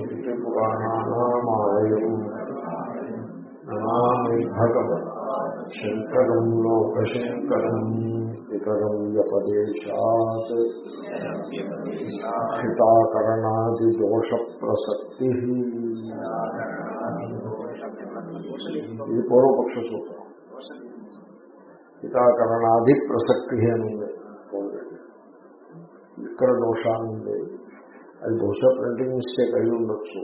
స్మృతిపురాణానామాలయం నమామి భగవత్ శంకరం లోకశంకరం ఇతరం వ్యపదేశాత్ హితాకరణాదిదోష ప్రసక్తి ఇది పూర్వపక్ష సూత్రం హితాకరణాది ప్రసక్తి అని ఉంది ఇక్కడ దోషాన్ని ఉంది అది బహుశా ప్రింటింగ్ మిస్టేక్ అయి ఉండొచ్చు.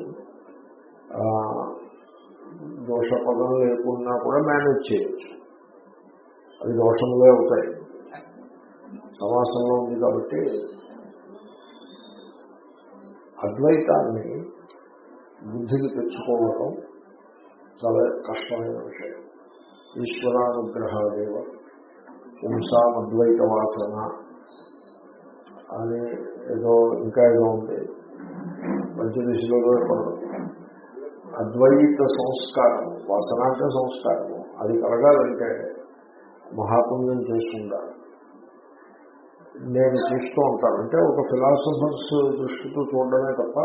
దోష పదం లేకున్నా కూడా మేనేజ్ చేయొచ్చు. అది దోషంలో అవుతాయి సమాసంలో ఉంది కాబట్టి అద్వైతాన్ని బుద్ధికి తెచ్చుకోవడం చాలా కష్టమైన విషయం. ఈశ్వరానుగ్రహాదేవ హింసామద్వైత వాసన అని ఏదో ఇంకా ఏదో ఉంది. మంచి దిశలో అద్వైత సంస్కారం వాసన అంటే సంస్కారము అది కలగాలంటే మహాపుణ్యం చేస్తుండాలి. నేను చూస్తూ ఉంటాను. అంటే ఒక ఫిలాసఫర్స్ దృష్టితో చూడడమే తప్ప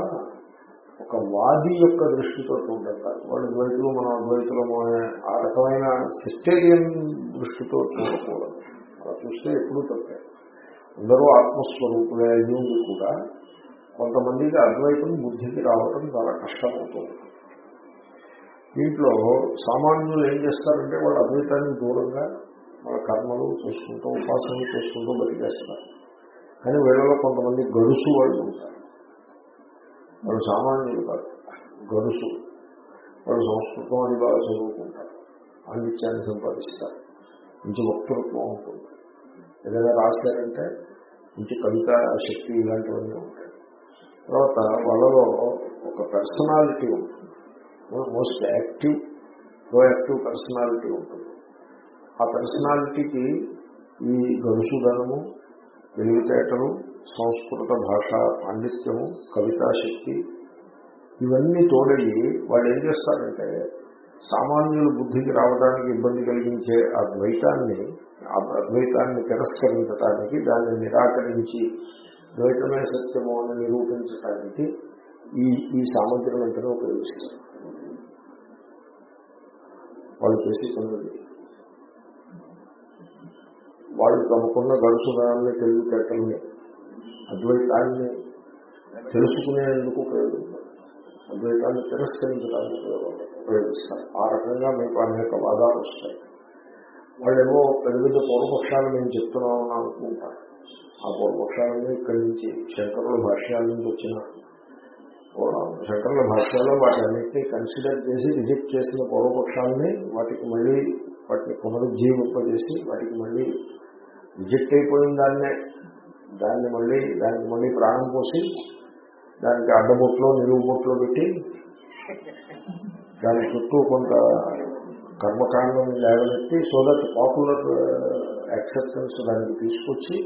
ఒక వాది యొక్క దృష్టితో చూడటం కాదు వాడు ద్వైతులు మనం అద్వైతులము అనే ఆ రకమైన సిస్టేరియన్ దృష్టితో చూడకూడదు. అలా చూస్తే ఎప్పుడూ తప్పే. అందరూ ఆత్మస్వరూపులే అయ్యింది కూడా. కొంతమందికి అద్వైతం బుద్ధికి రావడం చాలా కష్టమవుతుంది. దీంట్లో సామాన్యులు ఏం చేస్తారంటే వాళ్ళు అద్వైతానికి దూరంగా వాళ్ళ కర్మలు చూసుకుంటూ ఉపాసనలు చేసుకుంటూ బతికేస్తారు. కానీ వీళ్ళలో కొంతమంది గడుసు వాళ్ళు ఉంటారు. వాళ్ళు సామాన్యులు కాదు గడుసు. వాళ్ళు సంస్కృతం అని బాగా చదువుకుంటారు. పాండిత్యాన్ని సంపాదిస్తారు. మంచి వక్తృత్వం ఉంటుంది. ఏదైనా రాశారంటే మంచి కవిత శక్తి ఇలాంటివన్నీ ఉంటాయి. తర్వాత వాళ్ళలో ఒక పర్సనాలిటీ ఉంటుంది. Most active proactive personality ఉంటుంది. ఆ పర్సనాలిటీకి ఈ గనుసుధనము తెలివితేటలు సంస్కృత భాష పాండిత్యము కవితా శక్తి ఇవన్నీ తోడయ్యి వాళ్ళు ఏం చేస్తారంటే సామాన్యుల బుద్ధికి రావడానికి ఇబ్బంది కలిగించే ఆ ద్వైతాన్ని అద్వైతాన్ని తిరస్కరించటానికి దాన్ని నిరాకరించి ద్వైతమే సత్యము అని నిరూపించటానికి ఈ ఈ సామగ్రిని వెంటనే ఉపయోగిస్తారు. వాళ్ళు చేసి పనులు వాళ్ళు తమకున్న గడుసుదాన్ని తెలివితేటల్ని అద్వైతాన్ని తెలుసుకునేందుకు ఉపయోగిస్తారు. అద్వైతాన్ని తిరస్కరించడానికి ఉపయోగిస్తారు. ఆ రకంగా మీకు అనేక వాదాలు వస్తాయి. వాళ్ళేమో పెద్ద పెద్ద పూర్వపక్షాలు మేము చెప్తున్నామని అనుకుంటారు. ఆ పూర్వపక్షాలన్నీ ఇక్కడి నుంచి శంకరుల భాష్యాల నుంచి వచ్చిన శంకరుల భాష్యాల్లో వాటి అన్నింటినీ కన్సిడర్ చేసి రిజెక్ట్ చేసిన పూర్వపక్షాలని వాటికి మళ్ళీ వాటిని పునరుజ్జీవింపజేసి వాటికి మళ్ళీ రిజెక్ట్ అయిపోయిన దాన్నే దాన్ని మళ్ళీ దానికి మళ్ళీ ప్రాణం పోసి దానికి అడ్డబొట్లో నిలువు బొట్లో పెట్టి దాని చుట్టూ కొంత కర్మకాండం లేవనెత్తి సో దట్ పాపులర్ యాక్సెప్టెన్స్ దానికి తీసుకొచ్చి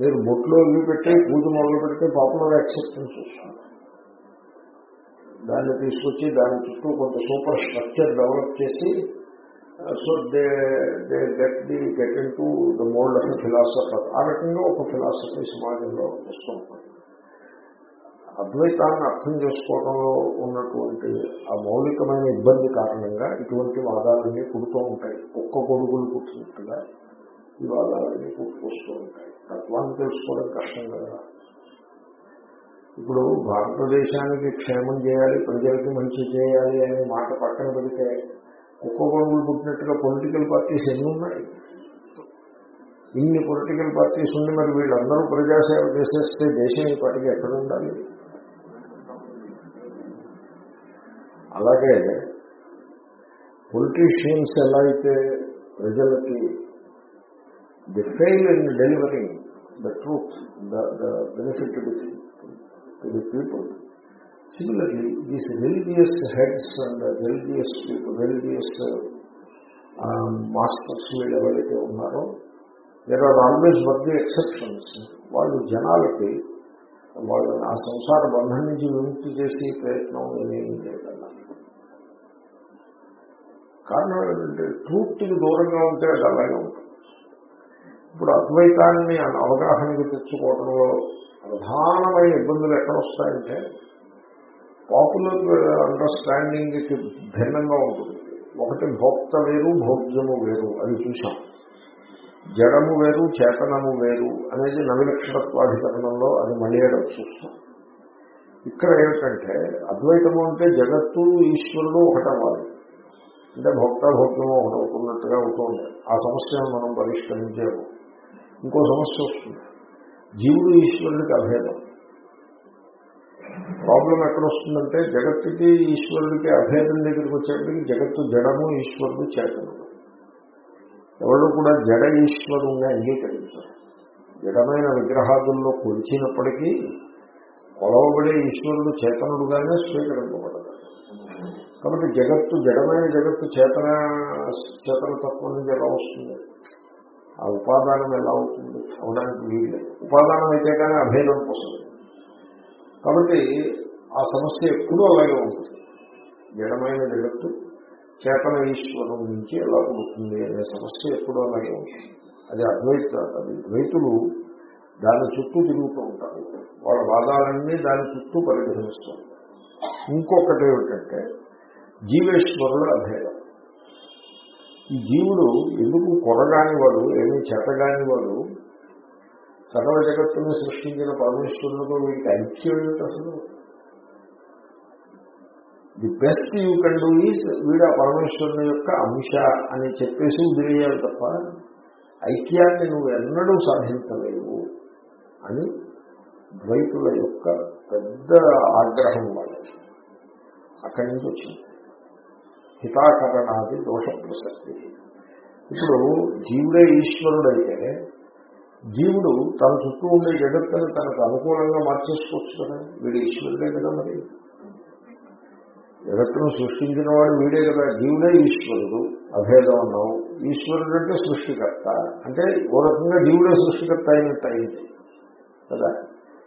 మీరు బొట్లో ఇల్లు పెట్టి పూజ మొదలు పెడితే పాపులర్ యాక్సెప్టెన్స్ వస్తుంది. దాన్ని తీసుకొచ్చి దాని చుట్టూ కొంత సూపర్ స్ట్రక్చర్ డెవలప్ చేసి so they they get the get into the mould of philosopher ఆ రకంగా ఒక ఫిలాసఫీ సమాజంలో వస్తూ ఉంటుంది. అద్వైతాన్ని అర్థం చేసుకోవడంలో ఉన్నటువంటి ఆ మౌలికమైన ఇబ్బంది కారణంగా ఇటువంటి వాదాలన్నీ పుడుతూ ఉంటాయి. కుక్క కొడుకులు పుట్టినట్టుగా ఈ వాదాలన్నీ పుట్టుకొస్తూ ఉంటాయి. తత్వాన్ని తెలుసుకోవడం కష్టం కదా. ఇప్పుడు భారతదేశానికి క్షేమం చేయాలి ప్రజలకి మంచి చేయాలి అనే మాట పక్కన పెడితే కుక్క కొడుగులు పుట్టినట్టుగా పొలిటికల్ పార్టీస్ ఎన్ని ఉన్నాయి? ఇన్ని పొలిటికల్ పార్టీస్ ఉండి మరి వీళ్ళందరూ ప్రజాసేవ చేసేస్తే దేశం ఈ పార్టీకి ఎక్కడ ఉండాలి? అలాగే పొలిటీషియన్స్ ఎలా అయితే ప్రజలకి they fail in delivering the truth the benefit to the people. Similarly these religious heads and religious people religious masters వీళ్ళు ఎవరైతే ఉన్నారో there are always were the exceptions వాళ్ళు జనాలకి వాళ్ళు ఆ సంసార బంధం నుంచి విముక్తి చేసే ప్రయత్నం ఏమీ చేయగలను కారణం ఏంటంటే ట్రూత్కి దూరంగా ఉంటే అది అలాగే ఉంటుంది. ఇప్పుడు అద్వైతాన్ని అవగాహనకి తెచ్చుకోవడంలో ప్రధానమైన ఇబ్బందులు ఎక్కడ వస్తాయంటే పాపులర్ అండర్స్టాండింగ్కి భిన్నంగా ఉంటుంది. ఒకటి భోక్త వేరు భోగ్యము వేరు అది చూసాం జడము వేరు చేతనము వేరు అనేది నవిలక్షణత్వాధికరణంలో అది మళ్ళీ చూస్తాం. ఇక్కడ ఏమిటంటే అద్వైతము అంటే జగత్తు ఈశ్వరుడు ఒకటవ్వాలి అంటే భోక్త భోక్తము ఒకటవుతున్నట్టుగా అవుతుంది. ఆ సమస్యను మనం పరిష్కరించేము ఇంకో సమస్య వస్తుంది. జీవుడు ఈశ్వరుడికి అభేదం. ప్రాబ్లం ఎక్కడ వస్తుందంటే జగత్తుకి ఈశ్వరుడికి అభేదం దగ్గరికి వచ్చేప్పటికి జగత్తు జడము ఈశ్వరుడు చేతనము. ఎవరు కూడా జడ ఈశ్వరుణ్ణి అంగీకరించారు. జడమైన విగ్రహాదుల్లో కొలిచినప్పటికీ కొలవబడే ఈశ్వరుడు చేతనుడుగానే స్వీకరింపబడతాడు. కాబట్టి జగత్తు జడమైన జగత్తు చేతన చేతన తత్వం నుంచి ఎలా వస్తుంది? ఆ ఉపాదానం ఎలా అవుతుంది? అవడానికి వీలు ఉపాదానం అయితే కానీ అభేదం వస్తుంది కాబట్టి ఆ సమస్య ఎప్పుడూ అలాగే ఉంటుంది. జడమైన జగత్తు చేతన ఈశ్వరం నుంచి ఎలా పుడుతుంది అనే సమస్య ఎప్పుడూ అలాగే ఉంటుంది. అది అద్వైత అది ద్వైతులు దాని చుట్టూ తిరుగుతూ ఉంటారు. వాళ్ళ వాదాలన్నీ దాని చుట్టూ పరిగణిస్తారు. ఇంకొకటి ఏమిటంటే జీవేశ్వరుడు అభేదం. ఈ జీవుడు ఎందుకు కొరగాని వాడు ఏమీ చెప్పగాని వాడు సకల జగత్తుని సృష్టించిన పరమేశ్వరులతో వీడికి ఐక్యం ఏమిటి అసలు? The best you can do is వీడు ఆ పరమేశ్వరుని యొక్క అంశ అని చెప్పేసి వదిలేయాలి తప్ప ఐక్యాన్ని నువ్వు ఎన్నడూ సాధించలేవు అని ద్వైతుల యొక్క పెద్ద ఆగ్రహం వాళ్ళకి అక్కడి నుంచి వచ్చింది. హితాకరణాది దోష ప్రసక్తి ఇప్పుడు జీవుడే ఈశ్వరుడైతే జీవుడు తన చుట్టూ ఉండే జగత్తుని తనకు అనుకూలంగా మార్చేసుకోవచ్చు కదా. వీడు ఈశ్వరుడే కదా మరి. జగత్తును సృష్టించిన వాడు వీడే కదా. జీవుడే ఈశ్వరుడు అభేదం అన్నావు. ఈశ్వరుడు అంటే సృష్టికర్త. అంటే ఓ రకంగా జీవుడే సృష్టికర్త అయినట్టు అయింది కదా.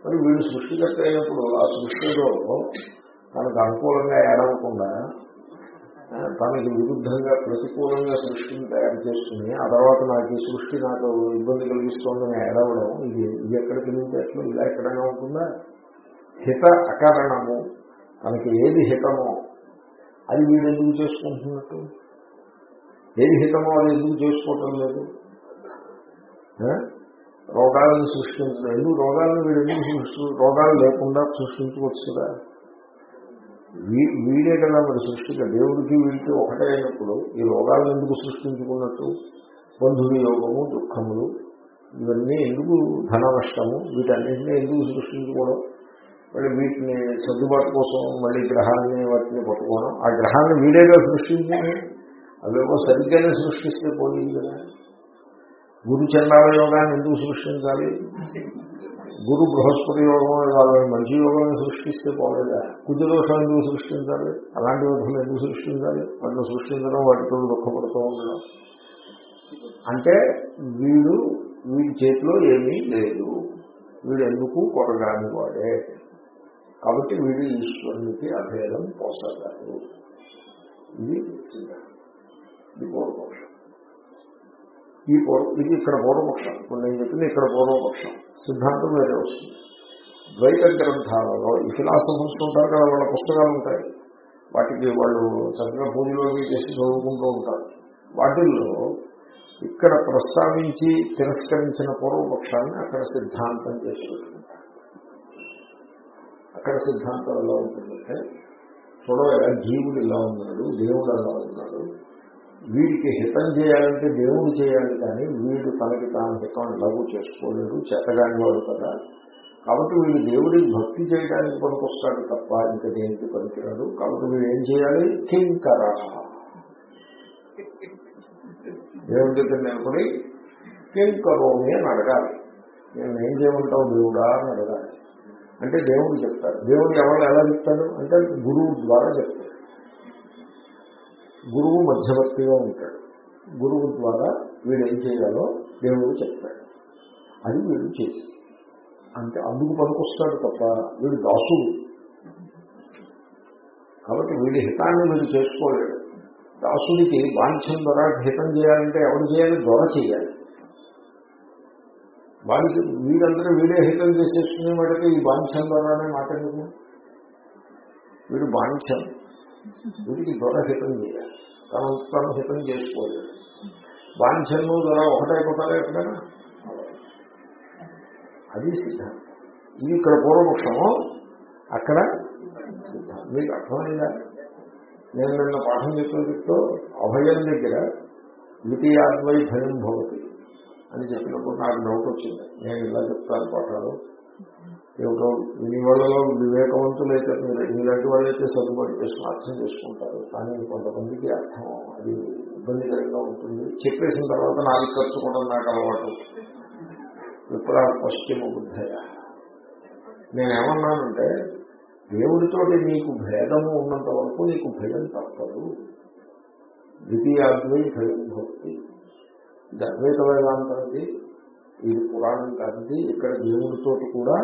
మరి వీడు సృష్టికర్త అయినప్పుడు ఆ సృష్టిలో తనకు అనుకూలంగా ఏడవకుండా తనకి విరుద్ధంగా ప్రతికూలంగా సృష్టిని తయారు చేస్తుంది ఆ తర్వాత నాకు ఈ సృష్టి నాకు ఇబ్బంది కలిగిస్తోందని ఏడవడం ఇది ఇది ఎక్కడికి తెలియట్లేదు ఇలా ఎక్కడైనా ఉంటుందా? హిత అకారణము. తనకి ఏది హితమో అది వీడు ఎందుకు చేసుకుంటున్నట్టు? ఏది హితమో అది ఎందుకు చేసుకోవటం లేదు? రోగాలను సృష్టించడం ఎందుకు రోగాలను వీడు ఎందుకు సృష్టి రోగాలు లేకుండా సృష్టించవచ్చు కదా? వీడే కదా మరి సృష్టిగా. దేవుడికి వీడికి ఒకటే అయినప్పుడు ఈ రోగాలను ఎందుకు సృష్టించుకున్నట్టు? బంధువు యోగము దుఃఖములు ఇవన్నీ ఎందుకు ధన నష్టము వీటన్నింటినీ ఎందుకు సృష్టించుకోవడం? మళ్ళీ వీటిని సర్దుబాటు కోసం మళ్ళీ గ్రహాన్ని వాటిని పట్టుకోవడం. ఆ గ్రహాన్ని వీడేగా సృష్టించింది. అవేమో సరిగ్గానే సృష్టిస్తే పోయింది కదా. గురు చండాల యోగాన్ని ఎందుకు సృష్టించాలి? గురు బృహస్పతి యోగం వాళ్ళని మంచి యోగాన్ని సృష్టిస్తే పోలేదా? కుజదోషం ఎందుకు సృష్టించాలి? అలాంటి విధులు ఎందుకు సృష్టించాలి? వాటిని సృష్టించడం వాటితో దుఃఖపడుతూ ఉండడం. అంటే వీడు వీడి చేతిలో ఏమీ లేదు. వీడు ఎందుకు కొరగాని వాడే? కాబట్టి వీడు ఈశ్వరునికి అభేదం పోసగాడు. ఇది ఇది పూర్వపక్షం. ఈ పూర్వ ఇది ఇక్కడ పూర్వపక్షం. ఇప్పుడు నేను చెప్పింది ఇక్కడ పూర్వపక్షం. సిద్ధాంతం వేరే వస్తుంది. ద్వైత గ్రంథాలలో ఈ ఫిలాసఫర్స్ ఉంటారు కదా వాళ్ళ పుస్తకాలు ఉంటాయి. వాటికి వాళ్ళు చక్కగా పూజలో చేసి చదువుకుంటూ ఉంటారు. వాటిల్లో ఇక్కడ ప్రస్తావించి తిరస్కరించిన పూర్వపక్షాన్ని అక్కడ సిద్ధాంతం చేసి పెట్టుకుంటారు అక్కడ సిద్ధాంతం ఎలా ఉంటుందంటే చూడగా జీవుడు ఇలా ఉన్నాడు దేవుడు ఎలా ఉన్నాడు వీడికి హితం చేయాలంటే దేవుడు చేయాలి కానీ వీడు తనకి తాను హితం ఎలాగూ చేసుకోలేడు చేతగాని వాడు కదా. కాబట్టి వీడు దేవుడికి భక్తి చేయడానికి పనికొస్తాడు తప్ప ఇంకా దేనికి పనికిరాడు. కాబట్టి వీడు ఏం చేయాలి? కింకర దేవుడి దగ్గర నిలబడి కింకరోమి అని అడగాలి. నేను ఏం చేయమంటావు దేవుడా అని అడగాలి. అంటే దేవుడు చెప్తారు దేవుడు ఎవరు ఎలా చెప్తాడు అంటే గురువు ద్వారా చెప్తాడు. గురువు మధ్యవర్తిగా ఉంటాడు. గురువు ద్వారా వీడు ఏం చేయాలో దేవుడు చెప్తాడు. అది వీడు చేసి అంటే అందుకు పనికొస్తాడు తప్ప వీడు దాసుడు. కాబట్టి వీడి హితాన్ని వీడు చేసుకోలేడు. దాసుడికి వాంఛం ద్వారా హితం చేయాలంటే ఎవరు చేయాలి? దొర చేయాలి. వాడికి వీడందరూ వీడే హితం చేసేసుకునే వాడికి ఈ వాంఛం ద్వారానే మాట వీడు బాంఛం వీడికి దొర హితం చేయాలి. తను తను హితం చేసుకోలేదు బాంఛను ద్వారా ఒకటైపోతారా ఎక్కడైనా? అది సిద్ధాంతం. ఇది ఇక్కడ పూర్వపక్షము అక్కడ సిద్ధాంతం. మీకు అర్థమైందా? నేను నిన్న పాఠం చెప్తూ చెప్తూ అభయం దగ్గర ద్వితీయాద్వై భయం భవతి. అని చెప్పినప్పుడు నాకు డౌట్ వచ్చింది. నేను ఇలా చెప్తాను పాఠాలు. ఏమిటో మీ వాళ్ళలో వివేకవంతులు అయితే మీరు మీలాంటి వాళ్ళైతే సర్దుబాటు చేసుకుని అర్థం చేసుకుంటారు. కానీ కొంతమందికి అర్థం అది ఇబ్బందికరంగా ఉంటుంది. చెప్పేసిన తర్వాత నాకు ఖర్చు కూడా నాకు అలవాటు. విప్రా పశ్చిమ బుద్ధయ నేనేమన్నానంటే దేవుడితో నీకు భేదము ఉన్నంత వరకు నీకు భయం తప్పదు. ద్వితీయాద్వై భయం భక్తి ఇది అద్వైత వేదాంతది ఇది పురాణం కాదు ఇక్కడ దేవుడితోటి కూడా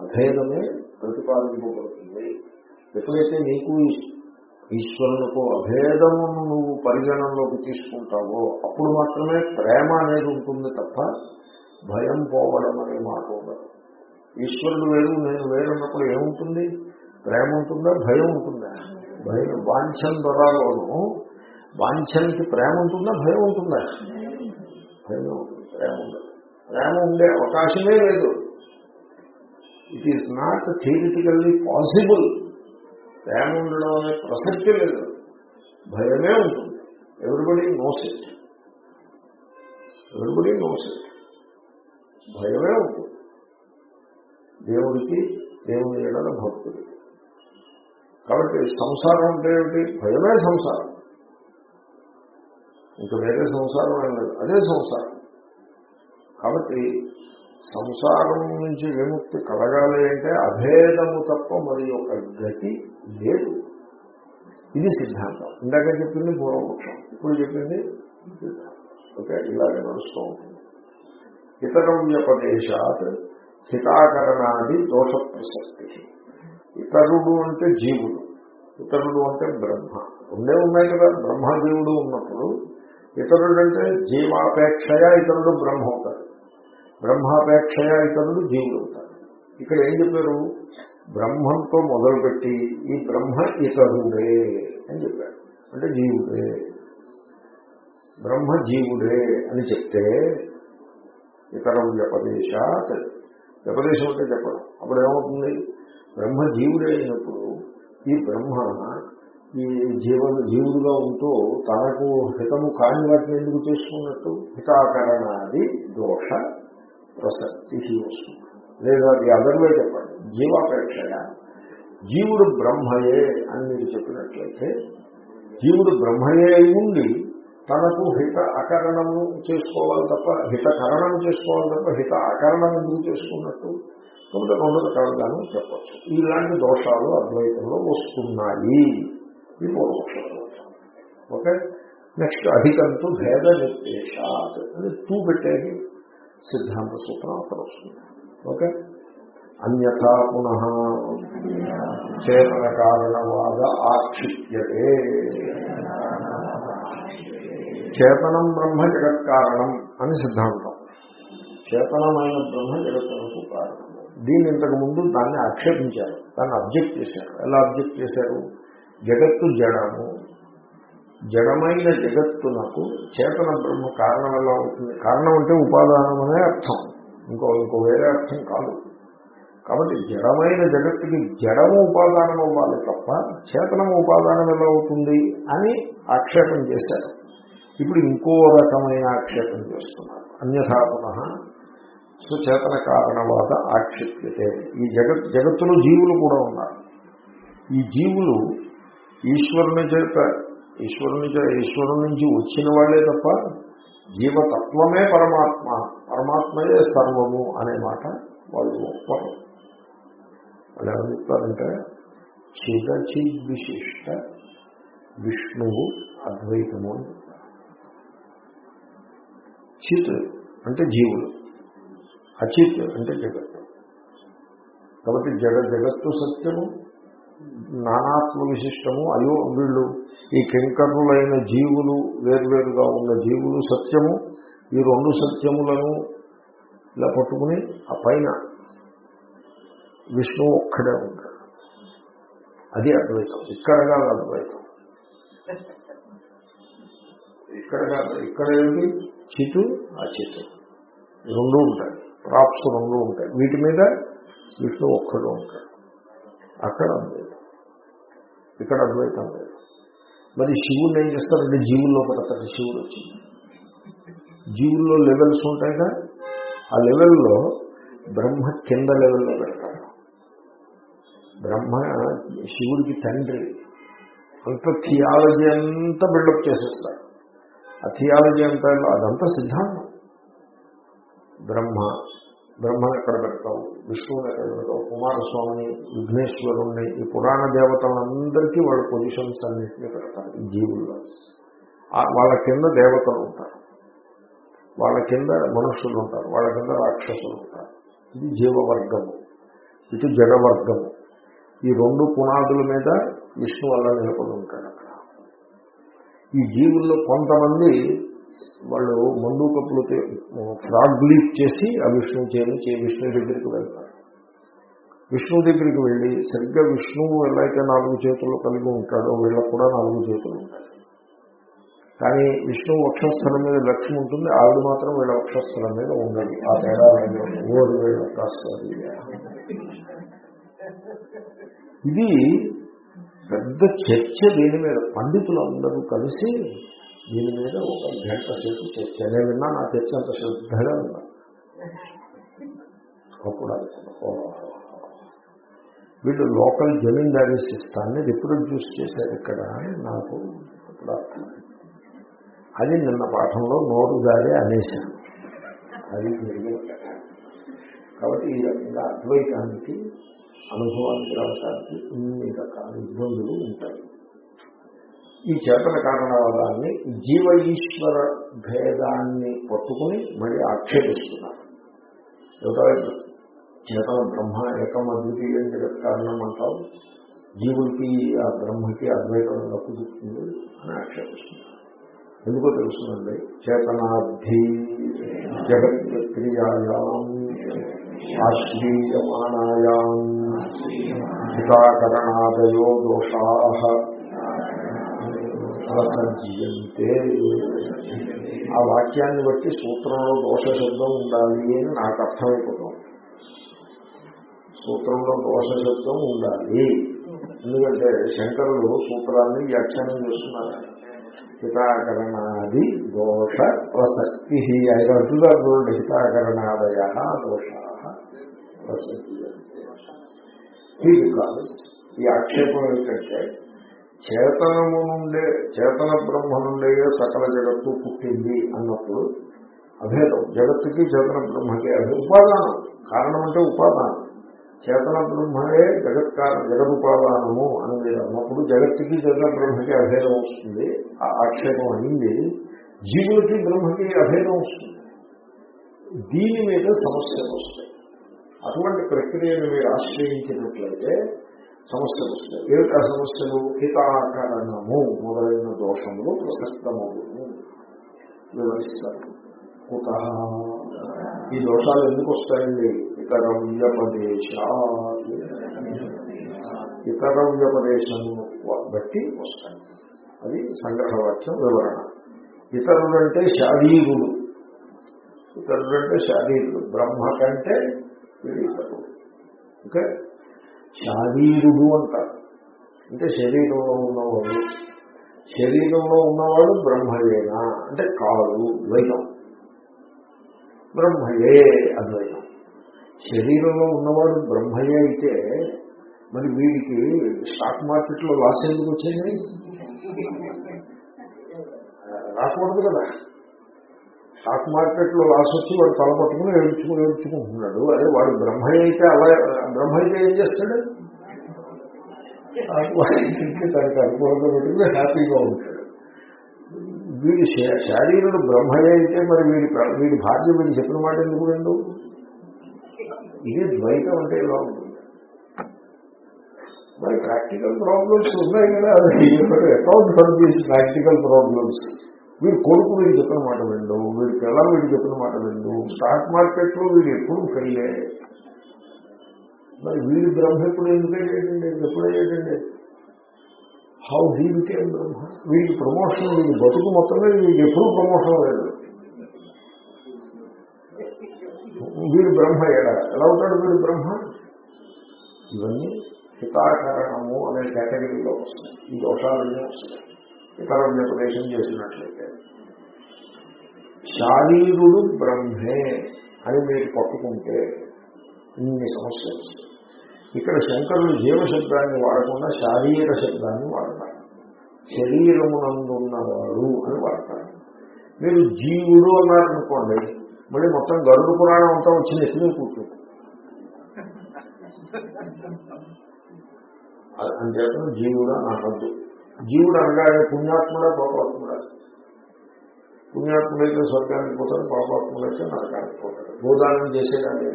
అభేదమే ప్రతిపాదింపబడుతుంది. ఎప్పుడైతే నీకు ఈశ్వరులకు అభేదమును నువ్వు పరిగణనలోకి తీసుకుంటావో అప్పుడు మాత్రమే ప్రేమ అనేది ఉంటుంది తప్ప భయం పోవడం అనే మాట ఉండదు. ఈశ్వరుడు వేరు నేను వేరున్నప్పుడు ఏముంటుంది? ప్రేమ ఉంటుందా? భయం ఉంటుందా? భయం వాంఛన్ దొరాలోను వాంఛన్కి ప్రేమ ఉంటుందా? భయం ఉంటుందా? భయం ప్రేమ ఉండదు ప్రేమ ఉండే అవకాశమే లేదు. It is not theoretically possible ప్రేమ ఉండడం అనే ప్రసక్తి లేదు. భయమే ఉంటుంది. Everybody knows it everybody knows it భయమే ఉంటుంది. దేవుడికి దేవుని ఎడల భక్తుడికి. కాబట్టి సంసారం అంటే ఏమిటి? భయమే సంసారం. ఇంకా వేరే సంసారం ఏం లేదు. అదే సంసారం. కాబట్టి సంసారం నుంచి విముక్తి కలగాలి అంటే అభేదము తప్ప మరి ఒక గతి లేదు. ఇది సిద్ధాంతం. ఇందాక చెప్పింది పూర్వపక్షం. ఇప్పుడు చెప్పింది ఓకే? ఇలాగే నడుస్తూ ఉంటుంది. ఇతరం వ్యపదేశాత్ హితాకరణాది దోష ప్రసక్తి ఇతరుడు అంటే జీవుడు. ఇతరుడు అంటే బ్రహ్మ. ఉండే ఉన్నాయి కదా. బ్రహ్మ జీవుడు ఉన్నప్పుడు ఇతరుడు అంటే జీవాపేక్షయా ఇతరుడు బ్రహ్మ అవుతాడు బ్రహ్మాపేక్షయా ఇతరుడు జీవుడు అవుతాడు ఇక్కడ ఏం చెప్పారు? బ్రహ్మంతో మొదలుపెట్టి ఈ బ్రహ్మ ఇతరుడే అని చెప్పారు. అంటే జీవుడే. బ్రహ్మ జీవుడే అని చెప్తే ఇతరం వ్యపదేశాత్ వ్యపదేశం అంటే చెప్పడం అప్పుడు ఏమవుతుంది? బ్రహ్మ జీవుడే అయినప్పుడు ఈ బ్రహ్మ ఈ జీవ జీవుడుగా ఉంటూ తనకు హితము కాని వాటిని ఎందుకు చేసుకున్నట్టు హితాకరణాది దోష ప్రసక్తి వస్తుంది. లేదా అది అదర్వే చెప్పండి. జీవాపేక్షగా జీవుడు బ్రహ్మయే అని మీరు చెప్పినట్లయితే జీవుడు బ్రహ్మయే ఉండి తనకు హిత అకరణము చేసుకోవాలి తప్ప హితకరణం చేసుకోవాలి తప్ప హిత అకరణం ఎందుకు చేసుకున్నట్టు? కొంత రెండు రకాలుగాను చెప్పచ్చు. ఇలాంటి దోషాలు అద్వైతంలో వస్తున్నాయి. ఈ పూర్వపక్షం ఓకే నెక్స్ట్ అధికంతు భేద నిర్దేశాత్ అని టూ పెట్టేది సిద్ధాంత సూత్రం అక్కడ వస్తుంది ఓకే అన్యథా పునః చేతన కారణవాద ఆక్షిప్యతే చేతనం బ్రహ్మ జగత్ కారణం అని సిద్ధాంతం చేతనమైన బ్రహ్మ జగత్తునకు కారణం దీన్ని ఇంతకు ముందు దాన్ని ఆక్షేపించారు దాన్ని అబ్జెక్ట్ చేశారు। ఎలా అబ్జెక్ట్ చేశారు? జగత్తు జడము జడమైన జగత్తునకు చేతన బ్రహ్మ కారణం ఎలా అవుతుంది? కారణం అంటే ఉపాదానం అనే అర్థం. ఇంకో ఇంకో వేరే అర్థం కాదు. కాబట్టి జడమైన జగత్తుకి జడము ఉపాదానం అవ్వాలి తప్ప చేతనము ఉపాదానం ఎలా అవుతుంది అని ఆక్షేపం చేశారు. ఇప్పుడు ఇంకో రకమైన ఆక్షేపం చేస్తున్నారు. అన్యథా పునః సుచేతన కారణవాద ఆక్షిప్యతే. ఈ జగత్ జగత్తులో జీవులు కూడా ఉన్నారు. ఈ జీవులు ఈశ్వరుని చేత ఈశ్వరుని ఈశ్వరుని నుంచి వచ్చిన వాళ్ళే తప్ప జీవతత్వమే పరమాత్మ పరమాత్మయే సర్వము అనే మాట వాళ్ళు ఒప్పరు వాళ్ళు ఏమని చెప్తారంటే చిదచిద్ విశిష్ట విష్ణువు అద్వైతము అని చెప్తారు. చిత్ అంటే జీవులు అచిత్ అంటే జగత్తు. కాబట్టి జగ జగత్తు సత్యము నానాత్మ విశిష్టము అయో వీళ్ళు ఈ కింకరులైన జీవులు వేరువేరుగా ఉన్న జీవులు సత్యము. ఈ రెండు సత్యములను ఇలా పట్టుకుని ఆ పైన విష్ణువు ఒక్కడే ఉంటాడు. అది అద్వైతం. ఇక్కడ కాదు అద్వైతం. ఇక్కడ కాదు. ఇక్కడ ఏంటి చితు అచితు రెండు ఉంటాయి. ప్రాప్స్ రెండు ఉంటాయి. వీటి మీద విష్ణు ఒక్కడు ఉంటాడు. అక్కడ అద్వైతం ఇక్కడ అద్వైతం లేదు మరి శివుడు ఏం చేస్తారంటే జీవుల్లో పడతాడు శివుడు వచ్చింది జీవుల్లో లెవెల్స్ ఉంటాయిగా ఆ లెవెల్లో బ్రహ్మ కింద లెవెల్లో పెడతాడు. బ్రహ్మ శివుడికి తండ్రి. అంత థియాలజీ అంతా బిల్డప్ చేసేస్తారు ఆ థియాలజీ అంతా అదంతా సిద్ధాంతం. బ్రహ్మ బ్రహ్మను ఎక్కడ పెడతావు? విష్ణువుని ఎక్కడ పెడతావు? కుమారస్వామిని విఘ్నేశ్వరుణ్ణి ఈ పురాణ దేవతలందరికీ వాళ్ళ పొజిషన్స్ అన్నింటినీ పెడతారు ఈ జీవుల్లో. వాళ్ళ కింద దేవతలు ఉంటారు. వాళ్ళ కింద మనుషులు ఉంటారు. వాళ్ళ కింద రాక్షసులు ఉంటారు. ఇది జీవవర్గము. ఇటు జడవర్గము. ఈ రెండు పునాదుల మీద విష్ణు వల్ల నిలబడి ఉంటాడు అక్కడ. ఈ జీవుల్లో కొంతమంది వాళ్ళు మందు కప్పులు ఫ్రాగ్ లీప్ చేసి ఆ విష్ణువు చేయని విష్ణు దగ్గరికి వెళ్తారు. విష్ణు దగ్గరికి వెళ్ళి సరిగ్గా విష్ణువు ఎలా అయితే నాలుగు చేతులు కలిగి ఉంటాడో వీళ్ళకు కూడా నాలుగు చేతులు ఉంటాయి. కానీ విష్ణువు వక్షస్థలం మీద లక్ష్యం ఉంటుంది ఆవిడ మాత్రం వీళ్ళ వక్షస్థలం మీద ఉండదు ఆ తేడా ఓడి వీళ్ళ ఇది పెద్ద చర్చ దీని మీద. పండితులందరూ కలిసి దీని మీద ఒక గంట సేపు చర్చ. నేను విన్నా నా చర్చ అంత శ్రద్ధగా విన్నా. అప్పుడు వీళ్ళు లోకల్ జమీందారీ సిస్టాన్ని రిప్రొడ్యూస్ చేశారు ఇక్కడ అని నాకు ఇప్పుడు అర్థం అది నిన్న పాఠంలో నోరు జారి అనేశాను అది జరిగిన కాబట్టి ఈ రకంగా అద్వైతానికి అనుభవానికి రావడానికి ఇన్ని రకాల ఇబ్బందులు ఉంటాయి. ఈ చేతన కారణవాదాన్ని జీవ ఈశ్వర భేదాన్ని పట్టుకుని మళ్ళీ ఆక్షేపిస్తున్నారు. యువత చేతన బ్రహ్మ ఏకమద్వితీయం జగత్ కారణం అంటావు జీవుడికి ఆ బ్రహ్మకి అద్వైతం కుదురుతుంది అని ఆక్షేపిస్తున్నారు. ఎందుకో తెలుస్తుందండి చేతనార్థి జగత్ క్రియాయాం ఆశ్రీయమానాయాం హితాకరణాదయో దోషా ప్రసజ్యంతే ఆ వాక్యాన్ని బట్టి సూత్రంలో దోష శబ్దం ఉండాలి అని నాకు అర్థమైపోతుంది. సూత్రంలో దోష శబ్దం ఉండాలి. ఎందుకంటే శంకరులు సూత్రాన్ని వ్యాఖ్యానం చేస్తున్నారు. హితాకరణాది దోష ప్రసక్తి. ఐదు అంటున్నారు హితాకరణాదయ దోష ప్రసక్తి. ఇది కాదు ఈ ఆక్షేపం ఏంటంటే చేతనము నుండే చేతన బ్రహ్మ నుండే సకల జగత్తు పుట్టింది అన్నప్పుడు అభేదం. జగత్తుకి చేతన బ్రహ్మకి అది ఉపాదానం. కారణం అంటే ఉపాదానం. చేతన బ్రహ్మయే జగత్ జగదుపాదానము అని మీరు అన్నప్పుడు జగత్తుకి చేతన బ్రహ్మకి అభేదం వస్తుంది. ఆ ఆక్షేపం అయింది. జీవులకి బ్రహ్మకి అభేదం వస్తుంది. దీని మీద సమస్యలు వస్తాయి. అటువంటి ప్రక్రియను మీరు ఆశ్రయించినట్లయితే సమస్యలు వస్తాయి. ఏమిటి ఆ సమస్యలు? హితాకరణము మొదలైన దోషములు ప్రసక్తమవును. వివరిస్తారు. కుత. ఈ దోషాలు ఎందుకు వస్తాయండి ఇతర వ్యపదేశ ఇతర వ్యపదేశము బట్టి వస్తాయి. అది సంగ్రహవాక్యం వివరణ. ఇతరులంటే శారీరుడు ఇతరులంటే శారీరుడు బ్రహ్మ కంటే ఓకే? శారీరుడు అంటారు. అంటే శరీరంలో ఉన్నవాడు శరీరంలో ఉన్నవాడు బ్రహ్మయేనా? అంటే కాదు ద్వైతం. బ్రహ్మయే అద్వైతం. శరీరంలో ఉన్నవాడు బ్రహ్మయే అయితే మరి వీడికి స్టాక్ మార్కెట్లో లాస్ ఎందుకు వచ్చింది రాకూడదు కదా. స్టాక్ మార్కెట్లో లాస్ వచ్చి వాడు తలపట్టుకుని ఏడ్చుకుని ఏడ్చుకుంటున్నాడు. అదే వాడు బ్రహ్మయ్య అయితే అలా బ్రహ్మ అయితే ఏం చేస్తాడు? తనకు అనుకూలంగా పెట్టుకుని హ్యాపీగా ఉంటాడు. వీడి శారీరుడు బ్రహ్మయ్య అయితే మరి వీడి వీడి భార్య వీడు చెప్పిన మాట ఎందుకు రెండు ఇది ద్వైతం అంటే ఇలా ఉంటుంది. మరి ప్రాక్టికల్ ప్రాబ్లమ్స్ ఉన్నాయి కదా account for these practical problems. వీడు కొడుకు వీడు చెప్పిన మాట విండు వీడి పిల్లలు వీడు చెప్పిన మాట విండు స్టాక్ మార్కెట్లో వీడు ఎప్పుడు ఫెయిలే మరి వీడు బ్రహ్మ ఎప్పుడు ఎందుకు అయ్యేటండి ఎప్పుడు అయ్యేటండి హౌ హీ బికేమ్ బ్రహ్మ. వీడికి ప్రమోషన్ వీడి బతుకు మొత్తమే వీడికి ఎప్పుడు ప్రమోషన్ లేదు. వీడు బ్రహ్మ ఏడా ఎలా ఉంటాడు వీడు బ్రహ్మ? ఇవన్నీ హితాకరణము అనే కేటగిరీలో వస్తాయి. ఈ దోషాలన్నీ వస్తాయి. ఇతరుపదేశం చేసినట్లయితే. శారీరుడు బ్రహ్మే అని మీరు పట్టుకుంటే ఇన్ని సమస్యలు వస్తాయి. ఇక్కడ శంకరులు జీవశబ్దాన్ని వాడకుండా శారీర శబ్దాన్ని వాడతారు. శరీరమునందున్నవాడు అని వాడతారు. మీరు జీవుడు అన్నారనుకోండి మళ్ళీ మొత్తం గరుడ పురాణం అంతా వచ్చి నెత్తిని కూర్చుంటుంది అంటే జీవుడు అని అనద్దు జీవుడు అనగానే పుణ్యాత్ముడా పాపాత్ముడా. పుణ్యాత్ముడైతే స్వర్గానికి పోతాడు పాపాత్ముడైతే నరకానికి పోతాడు. భూదానం చేసేదాన్ని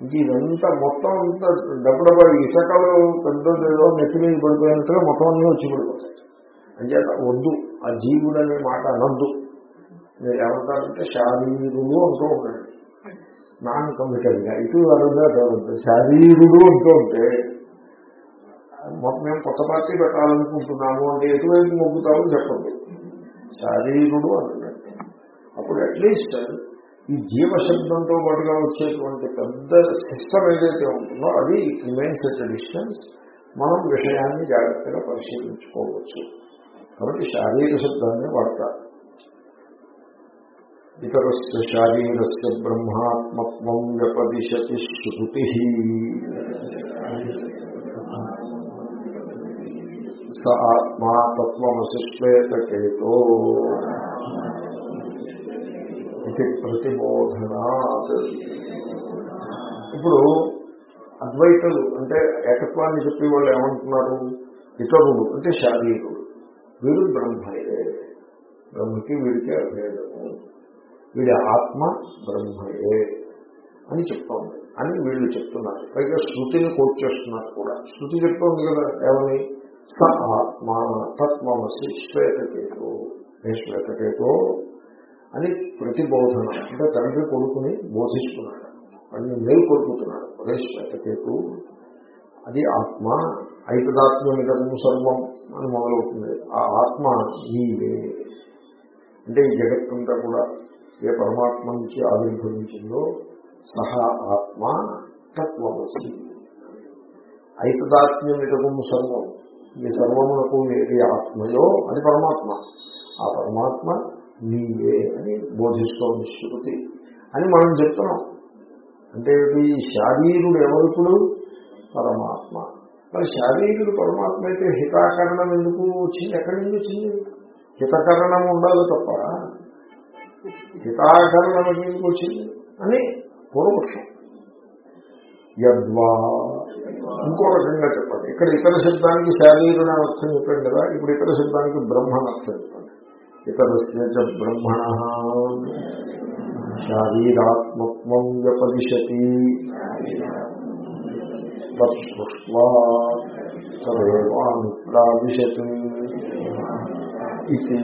ఇంక ఇదంతా మొత్తం అంతా డబ్బుడబ్బా ఇసకలు పెద్దదేదో నెత్తి మీద పడిపోయినట్టుగా మొత్తం అన్నీ వచ్చి పడిపోతాయి. అంచేత వద్దు ఆ జీవుడు అనే మాట అనద్దు. మీరు ఏమంటారంటే శారీరుడు అంటూ ఉంటాడు నాన్ కమిటల్గా ఇటు వరదా చదవద్దు శారీరుడు అంటూ ఉంటే మొత్తం మేము కొత్త పార్టీ పెట్టాలనుకుంటున్నాము అంటే ఎటువైపు మొగ్గుతామని చెప్పండి. శారీరుడు అంటున్నాడు. అప్పుడు అట్లీస్ట్ ఈ జీవశబ్దంతో పాటుగా వచ్చేటువంటి పెద్ద సిస్టమ్ ఏదైతే ఉంటుందో అది రిమైన్స్ ఎట్ డిస్టెన్స్ మనం విషయాన్ని జాగ్రత్తగా పరిశీలించుకోవచ్చు. కాబట్టి శారీర శబ్దాన్ని వాడతారు ఇతరస్య శారీరస్య బ్రహ్మాత్మత్వం వ్యపదిశతి శృతి. స ఆత్మా తత్వమసి శ్వేతకేతో ఇది ప్రతిబోధనాత్ ఇప్పుడు అద్వైతులు అంటే ఏకత్వాన్ని చెప్పి వాళ్ళు ఏమంటున్నారు? ఇతరుడు అంటే శారీరుడు వీడు బ్రహ్మయే. బ్రహ్మకి వీడికి అభేదము. వీడి ఆత్మ బ్రహ్మయే అని చెప్తోంది అని వీళ్ళు చెప్తున్నారు. పైగా శృతిని కోట్ చేస్తున్నారు కూడా. శృతి చెప్తోంది కదా ఏమని? స ఆత్మ తత్వమసి శ్వేతకేతో. శ్వేతకేతో? అని ప్రతిబోధన. అంటే తండ్రి కొడుకుని బోధిస్తున్నాడు. వాడిని మేలు కొడుకుతున్నాడు అదే అది ఆత్మ. ఐకదాత్మ్యమిదము సర్వం అని మొదలవుతుంది. ఆ ఆత్మ నీవే. అంటే ఈ జగత్తంతా కూడా ఏ పరమాత్మ నుంచి ఆవిర్భవించిందో సహా ఆత్మ తత్వమసి ఐకదాత్మ్యమిదము సర్వం. ఈ సర్వమునకు ఏది ఆత్మయో అది పరమాత్మ. ఆ పరమాత్మ నీవే అని బోధిస్తోంది శృతి అని మనం చెప్తున్నాం అంటే ఈ శారీరుడు ఎవరిప్పుడు పరమాత్మ. మరి శారీరుడు పరమాత్మ అయితే హితాకరణం ఎందుకు వచ్చింది? ఎక్కడి నుంచి వచ్చింది? హితకరణం ఉండాలి తప్ప. హితాకరణం ఎందుకు వచ్చింది? అని పూర్వపక్షం. యద్వా. ఇంకో రకంగా చెప్పండి. ఇక్కడ ఇతర శబ్దానికి శారీరుడు అర్థం చెప్పండి కదా. ఇప్పుడు ఇతర శబ్దానికి బ్రహ్మ అర్థం చెప్పండి ఇతరస్య బ్రహ్మణ శారీరాత్మత్వం వ్యపదిశతి తత్సృష్వా తదేవానుప్రావిశత్ ఇది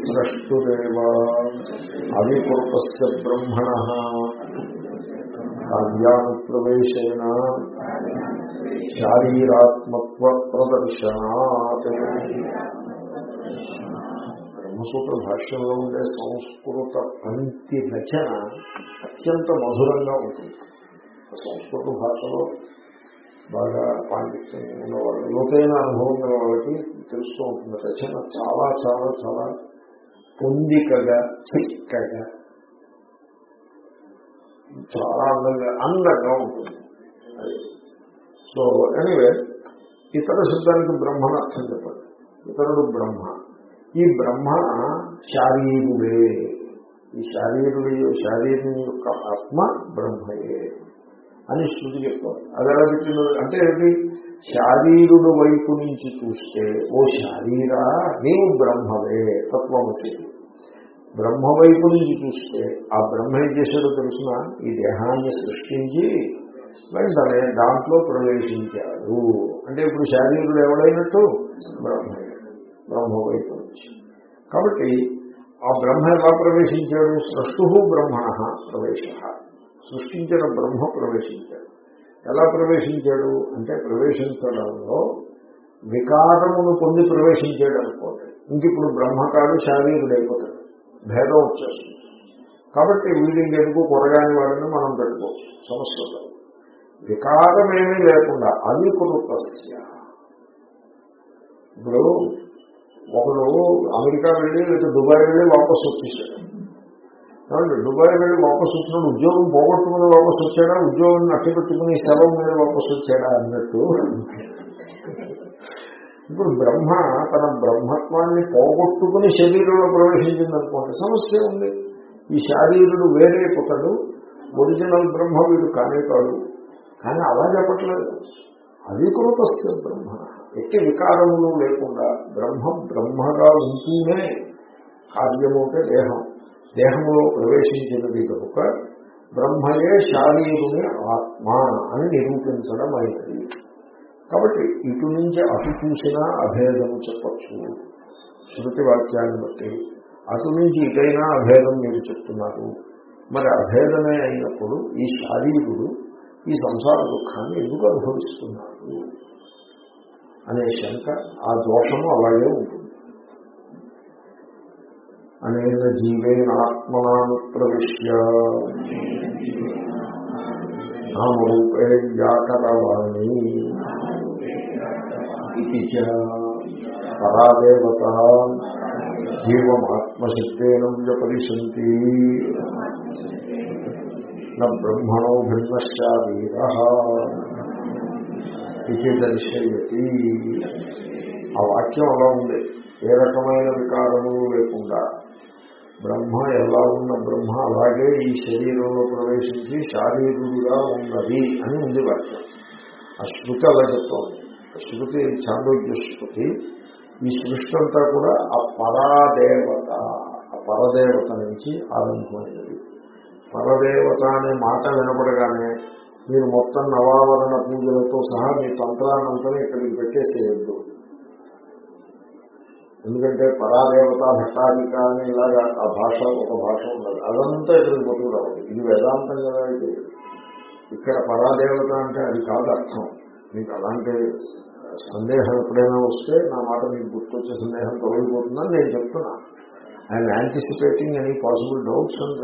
స్రష్టురేవ అవికృత బ్రహ్మణ కార్యానుప్రవేశేన శారీరాత్మత్వ ప్రదర్శనాత్ బ్రహ్మసూత్ర భాష్యంలో ఉండే సంస్కృత పంక్తి రచన అత్యంత మధురంగా ఉంటుంది. సంస్కృత భాషలో బాగా పాండిత్యం ఉన్నవాళ్ళు లోతైన అనుభవం గల వాళ్ళకి తెలుస్తూ ఉంటుంది. రచన చాలా చాలా చాలా పొందికగా చిక్కగా చాలా అందంగా అందంగా ఉంటుంది. సో ఎనీవే ఇతర శబ్దానికి బ్రహ్మను అర్థం చెప్పండి ఇతరుడు బ్రహ్మ. ఈ బ్రహ్మ శారీరుడే. ఈ శారీరుడి శారీరుని యొక్క ఆత్మ బ్రహ్మయే అని శృతి చెప్తారు అది ఎలా అంటే ఏంటి శారీరుడు వైపు నుంచి చూస్తే ఓ శారీరా నీవు బ్రహ్మవే తత్వమసి. బ్రహ్మ వైపు నుంచి చూస్తే ఆ బ్రహ్మ ఏం చేశాడో తెలిసిన? ఈ దేహాన్ని సృష్టించి వెంటనే దాంట్లో ప్రవేశించాడు. అంటే ఇప్పుడు శారీరుడు ఎవడైనట్టు? బ్రహ్మ బ్రహ్మ వైపు నుంచి కాబట్టి ఆ బ్రహ్మ ఎలా ప్రవేశించాడు? సృష్టు బ్రహ్మణ ప్రవేశ. సృష్టించిన బ్రహ్మ ప్రవేశించాడు. ఎలా ప్రవేశించాడు? అంటే ప్రవేశించడంలో వికారమును పొంది ప్రవేశించాడు అనుకోండి. ఇంక ఇప్పుడు బ్రహ్మకాడు శారీరుడు అయిపోతాడు. భేదం వచ్చేస్తుంది. కాబట్టి వీడికి ఎందుకు కొరగాని వాడిని మనం పెట్టుకోవచ్చు? సమస్య వికారమేమీ లేకుండా అవికృతస్య. ఇప్పుడు ఒకడు అమెరికా వెళ్ళి లేదా దుబాయ్ వెళ్ళి వాపసు వచ్చేసాడు. ఏమండి? దుబాయ్ వెళ్ళి వాపసు వచ్చినప్పుడు ఉద్యోగం పోగొట్టుకుని వాపసు వచ్చాడా? ఉద్యోగం నట్టి పెట్టుకుని శవం మీద వాపసు వచ్చాడా అన్నట్టు? ఇప్పుడు బ్రహ్మ తన బ్రహ్మత్వాన్ని పోగొట్టుకుని శరీరంలో ప్రవేశించిందనుకోండి సమస్య ఉంది. ఈ శారీరుడు వేరే పుతడు ఒరిజినల్ బ్రహ్మ వీడు కానే కాదు. కానీ అలా చెప్పట్లేదు. అవికృతస్య బ్రహ్మ. ఎట్టి వికారములు లేకుండా బ్రహ్మ బ్రహ్మగా ఉంటూనే కార్యము అంటే దేహం. దేహంలో ప్రవేశించినది కనుక బ్రహ్మయే శారీరుని ఆత్మ అని నిరూపించడం అయింది కాబట్టి ఇటు నుంచి అటు చూసినా అభేదము చెప్పచ్చు. శృతి వాక్యాన్ని బట్టి అటు నుంచి ఇటైనా అభేదం మీరు చెప్తున్నారు. మరి అభేదమే అయినప్పుడు ఈ శారీరుడు ఈ సంసార దుఃఖాన్ని ఎందుకు అనుభవిస్తున్నారు? అనే శంక ఆ దోషము అలాగే ఉంటుంది. అనేన జీవేనాత్మనాను ప్రవిశ్య నామరూపే వ్యాకరవాణి. ఇది చ పరాదేవత జీవమాత్మశక్తేన వ్యపరిశంతి న బ్రహ్మణో భిన్నశారీర ఇది దర్శయతి ఆ వాక్యం అలా ఉంది. ఏ రకమైన వికారము లేకుండా బ్రహ్మ ఎలా ఉన్న బ్రహ్మ అలాగే ఈ శరీరంలో ప్రవేశించి శారీరుడుగా ఉన్నది అని ఉంది వాక్యం. ఆ శృతి అలా చెప్తోంది. ఆ శృతి చాంద్రోగ్య శృతి. ఈ సృష్టి అంతా కూడా ఆ పరాదేవత ఆ పరదేవత నుంచి ఆరంభమైనది. పరదేవత అనే మాట వినపడగానే మీరు మొత్తం నవావరణ పూజలతో సహా మీ తంత్రాన్నంతా ఇక్కడికి పెట్టేసేయద్దు. ఎందుకంటే పరాదేవత భట్టాధిక అని ఇలాగా ఆ భాష ఒక భాష ఉండదు. అదంతా ఇక్కడికి పట్టుకురావాలి ఇది వేదాంతం కదా ఇది. ఇక్కడ పరాదేవత అంటే అది కాదు అర్థం. మీకు అలాంటి సందేహం ఎప్పుడైనా వస్తే నా మాట మీకు గుర్తొచ్చే సందేహం తొలగిపోతుందని నేను చెప్తున్నా. I'm anticipating any possible doubts and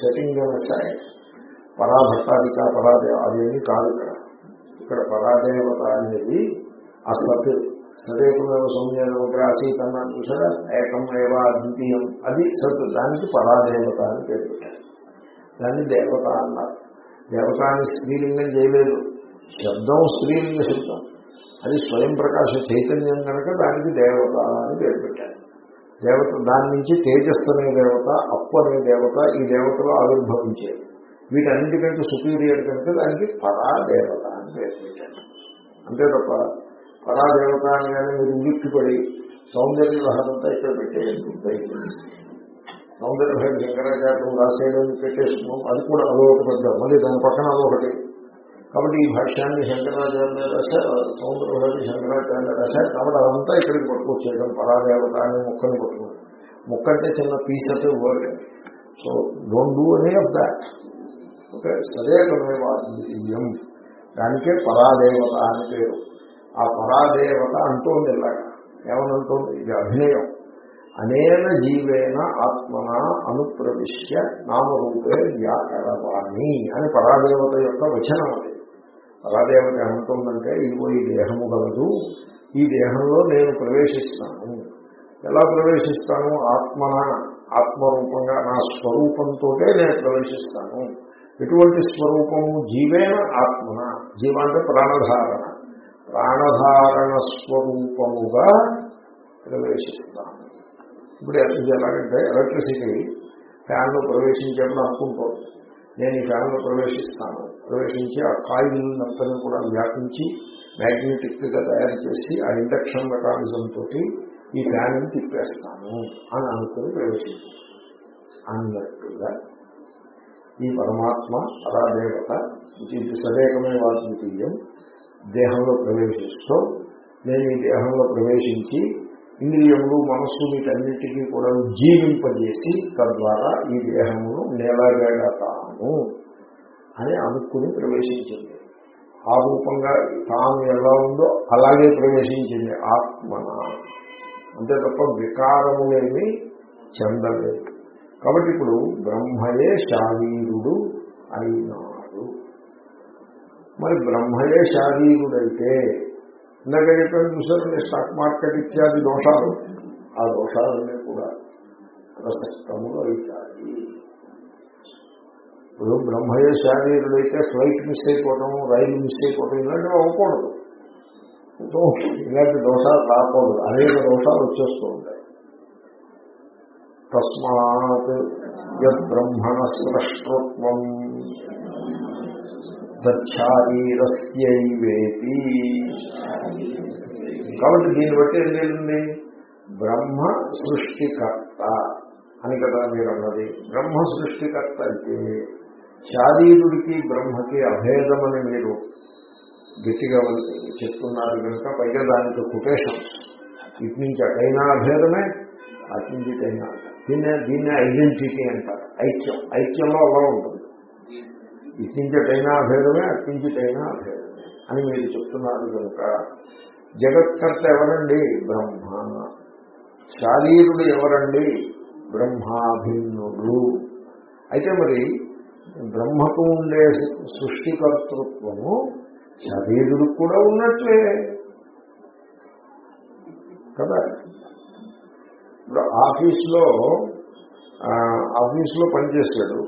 setting side పరాభట్టాధిక పరాదే అదేమి కాదు ఇక్కడ. ఇక్కడ పరాదేవత అనేది అసత్ సదేకమేవ సౌమ్యమే ఆసీత్ అన్నాను చూసారా? ఏకం ఏవ ద్వితీయం. అది సత్ దానికి పరాదేవత అని పేరు పెట్టారు. దాన్ని దేవత అన్నారు. దేవత అని స్త్రీలింగం చేయలేదు. శబ్దం స్త్రీలింగ శబ్దం. అది స్వయం ప్రకాశ చైతన్యం కనుక దానికి దేవత అని పేరు పెట్టారు. దేవత దాని నుంచి తేజస్సు అనే దేవత అప్పు అనే దేవత ఈ దేవతలో ఆవిర్భవించేది. వీటన్నిటికంటే సుపీరియర్ కంటే దానికి పరాదేవత అని పేరు పెట్టారు. అంతే తప్ప పరాదేవత అనగానే మీరు ఉలిక్కిపడి సౌందర్య లహరంతా ఇక్కడ పెట్టేయండి సౌందర్య భయం శంకరాచార్యం రాసేయడం పెట్టేసుకున్నాం అది కూడా అదొకటి పెద్ద మళ్ళీ దాని పక్కన అదొకటి. కాబట్టి ఈ భాష్యాన్ని శంకరాచార్య రాశారు సౌందర్య సౌందర్యభాన్ని శంకరాచార్య రాశారు. కాబట్టి అదంతా ఇక్కడికి పట్టుకొచ్చేయడం పరాదేవత అని మొక్కని పట్టుకుని మొక్క అంటే చిన్న piece of word so don't do any of that okay? సదే వాద్యం దానికే పరాదేవత అని పేరు. ఆ పరాదేవత అంటోంది ఇలాగా. ఏమనంటోంది? ఇది అభినయం. అనేన జీవేన ఆత్మన అనుప్రవిశ్య నామరూపే వ్యాకరవాణి అని పరాదేవత యొక్క వచనం అది. పరాదేవత ఏమంటుందంటే ఇదిగో ఈ దేహము కలదు ఈ దేహంలో నేను ప్రవేశిస్తాను. ఎలా ప్రవేశిస్తాను? ఆత్మన ఆత్మరూపంగా నా స్వరూపంతో నేను ప్రవేశిస్తాను. ఎటువంటి స్వరూపము? జీవేన ఆత్మన. జీవ అంటే ప్రాణధారణ. ప్రాణధారణ స్వరూపముగా ప్రవేశిస్తాను ఇప్పుడు ఇది ఎలాగంటే ఎలక్ట్రిసిటీ ఫ్యాన్లో ప్రవేశించామని అనుకుంటాం. నేను ఈ ఫ్యాన్లో ప్రవేశిస్తాను. ప్రవేశించి ఆ కాయిల్ అంతని కూడా వ్యాపించి మ్యాగ్నెటిక్గా తయారు చేసి ఆ ఇండక్షన్ మెకానిజం తోటి ఈ ఫ్యాన్ తిప్పేస్తాను అని అనుకుని ప్రవేశించాను అన్నట్టుగా ఈ పరమాత్మ అలా దేవత ఇది సదేకమే వాద్వితీయం దేహంలో ప్రవేశిస్తూ నేను ఈ దేహంలో ప్రవేశించి ఇంద్రియములు మనస్సు వీటన్నిటికీ కూడా జీవింపజేసి తద్వారా ఈ దేహమును నేలగడతాను అని అనుకుని ప్రవేశించింది. ఆ రూపంగా తాను ఎలా ఉందో అలాగే ప్రవేశించింది ఆత్మన. అంతే తప్ప వికారములేమి చెందలేదు. కాబట్టి ఇప్పుడు బ్రహ్మయే శారీరుడు అయినాడు. మరి బ్రహ్మయే శారీరుడైతే ఇందాక చెప్పాను చూసారండి స్టాక్ మార్కెట్ ఇత్యాది దోషాలు? ఆ దోషాలన్నీ కూడా ప్రశస్తములు అవుతాయి ఇప్పుడు బ్రహ్మయ్య శారీరుడైతే ఫ్లైట్ మిస్ అయిపోవడం రైలు మిస్ అయిపోవడం ఇలాంటివి అవ్వకూడదు. ఇలాంటి దోషాలు రాకూడదు. అనేక దోషాలు వచ్చేస్తూ ఉంటాయి. తస్మాత్ యద్బ్రహ్మణ స్రష్టృత్వం సచ్చారీరస్యైవేతి కాబట్టి దీన్ని బట్టి ఏం తెలిసింది బ్రహ్మ సృష్టికర్త అని కదా మీరు అన్నది. బ్రహ్మ సృష్టికర్త అయితే శారీరుడికి బ్రహ్మకి అభేదమని మీరు గట్టిగా చెప్తున్నారు కనుక పైగా దానికి కొటేషన్స్. ఇటు నుంచి అటైనా అభేదమే అటు నుంచి ఇటైనా దీన్ని దీన్ని ఐడెంటిటీ అంటారు. ఐక్యం. ఐక్యంలో అలా ఉంటుంది. ఇటు అభేదమే అటు అభేదమే అని మీరు చెప్తున్నారు కనుక జగత్కర్త ఎవరండి? బ్రహ్మ. శారీరుడు ఎవరండి? బ్రహ్మాభిన్నుడు. అయితే మరి బ్రహ్మకు ఉండే సృష్టికర్తృత్వము శరీరుడు కూడా ఉన్నట్లే కదా? ఇప్పుడు ఆఫీస్లో ఆఫీస్లో పనిచేశాడు.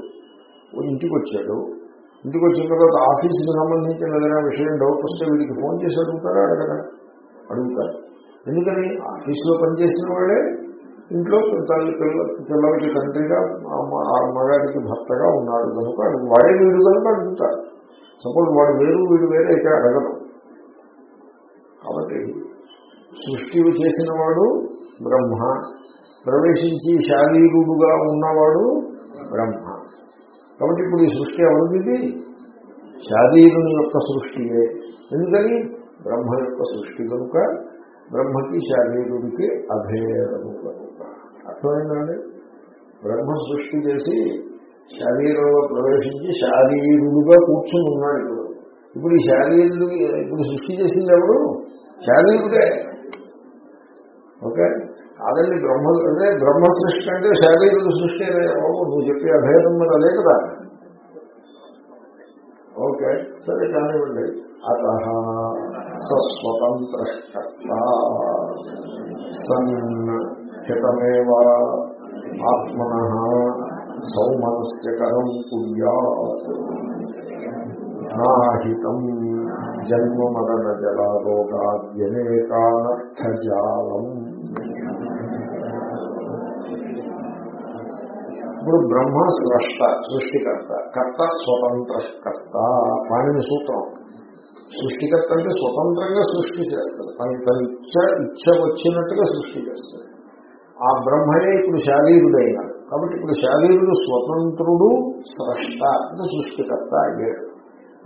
ఇంటికి వచ్చాడు ఇంటికి వచ్చిన తర్వాత ఆఫీస్కి సంబంధించిన ఏదైనా విషయం డౌట్ వస్తే వీడికి ఫోన్ చేసి అడుగుతారా? అడగరా? అడుగుతారు. ఎందుకని? ఆఫీస్లో పనిచేసిన వాడే ఇంట్లో తల్లి పిల్ల పిల్లలకి తండ్రిగా మగాడికి భర్తగా ఉన్నాడు కనుక వాడే వీడు కనుక అడుగుతారు సపోజ్ వాడు వేరు వీడు వేరే అయితే అడగరు. కాబట్టి సృష్టి చేసిన వాడు బ్రహ్మ. ప్రవేశించి శారీరుడుగా ఉన్నవాడు బ్రహ్మ. కాబట్టి ఇప్పుడు ఈ సృష్టి ఎవరిది శారీరుని యొక్క సృష్టియే. ఎందుకని? బ్రహ్మ యొక్క సృష్టి కనుక బ్రహ్మకి శారీరుడికి అభేదము కనుక. అర్థమైందండి? బ్రహ్మ సృష్టి చేసి శరీరంలో ప్రవేశించి శారీరుడుగా కూర్చుని ఉన్నాడు ఇప్పుడు. ఇప్పుడు ఈ శారీరుడు ఇప్పుడు సృష్టి చేసింది ఎవరు? శారీరుడే. ఓకే? కాదండి బ్రహ్మ అంటే బ్రహ్మ సృష్టి అంటే శారీరుడు సృష్టి బాబు నువ్వు చెప్పే అభేదం మీద అదే కదా. ఓకే సరే కానివ్వండి. అత స్వతంత్ర సన్ హితమేవ ఆత్మన సౌమనస్యకరం కుర్యాత్ నాహితం జన్మమరణ జలారోగాద్యనేకానర్థజాలం ఇప్పుడు బ్రహ్మ స్రష్ట సృష్టికర్త. కర్త స్వతంత్ర కర్త. పాణిని సూత్రం. సృష్టికర్త అంటే స్వతంత్రంగా సృష్టి చేస్తాడు. తన తన ఇచ్చ ఇచ్చ వచ్చినట్టుగా సృష్టి చేస్తాడు. ఆ బ్రహ్మయే ఇప్పుడు శారీరుడైనాడు కాబట్టి ఇప్పుడు శారీరుడు స్వతంత్రుడు స్రష్ట అంటే సృష్టికర్త అయ్యాడు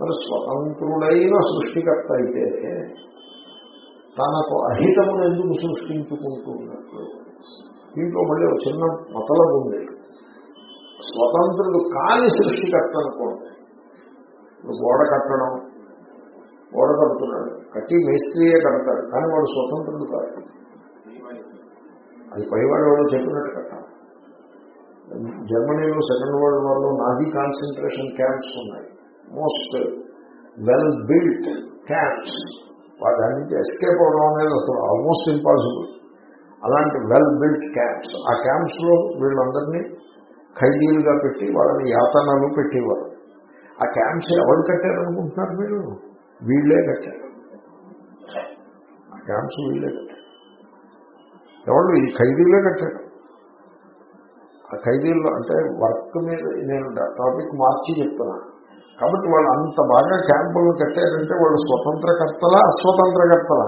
మరి స్వతంత్రుడైన సృష్టికర్త అయితే తనకు అహితమును ఎందుకు సృష్టించుకుంటున్నట్లు దీంట్లో మళ్ళీ ఒక చిన్న మొదలగు ఉంది. స్వతంత్రుడు కాని సృష్టికర్త అనుకోండి గోడ కట్టడం గోడ కడుతున్నాడు. కట్టి మేస్త్రీయే కడతాడు. కానీ వాడు స్వతంత్రుడు కాదు. అది పైవాడు వాడు చెప్పినట్టు కట్టాలి. జర్మనీలో సెకండ్ వరల్డ్ వాళ్ళు నాజీ కాన్సన్ట్రేషన్ క్యాంప్స్ ఉన్నాయి. Most well built camps. దాని నుంచి ఎస్కేప్ అవడం అనేది అసలు ఆల్మోస్ట్ ఇంపాసిబుల్. అలాంటి వెల్ బిల్ట్ క్యాంప్స్. ఆ క్యాంప్స్లో వీళ్ళందరినీ ఖైదీలుగా పెట్టి వాళ్ళని యాతనలు పెట్టేవారు. ఆ క్యాంప్స్ ఎవరు కట్టారనుకుంటున్నారు మీరు? వీళ్ళే కట్టారు. ఆ క్యాంప్స్ వీళ్ళే కట్టారు. ఎవరు? ఈ ఖైదీలే కట్టారు. ఆ ఖైదీల్లో అంటే వర్క్ మీద నేను టాపిక్ మార్చి చెప్తున్నాను. కాబట్టి వాళ్ళు అంత బాగా క్యాంపులు కట్టారంటే వాళ్ళు స్వతంత్రకర్తలా అస్వతంత్రకర్తలా?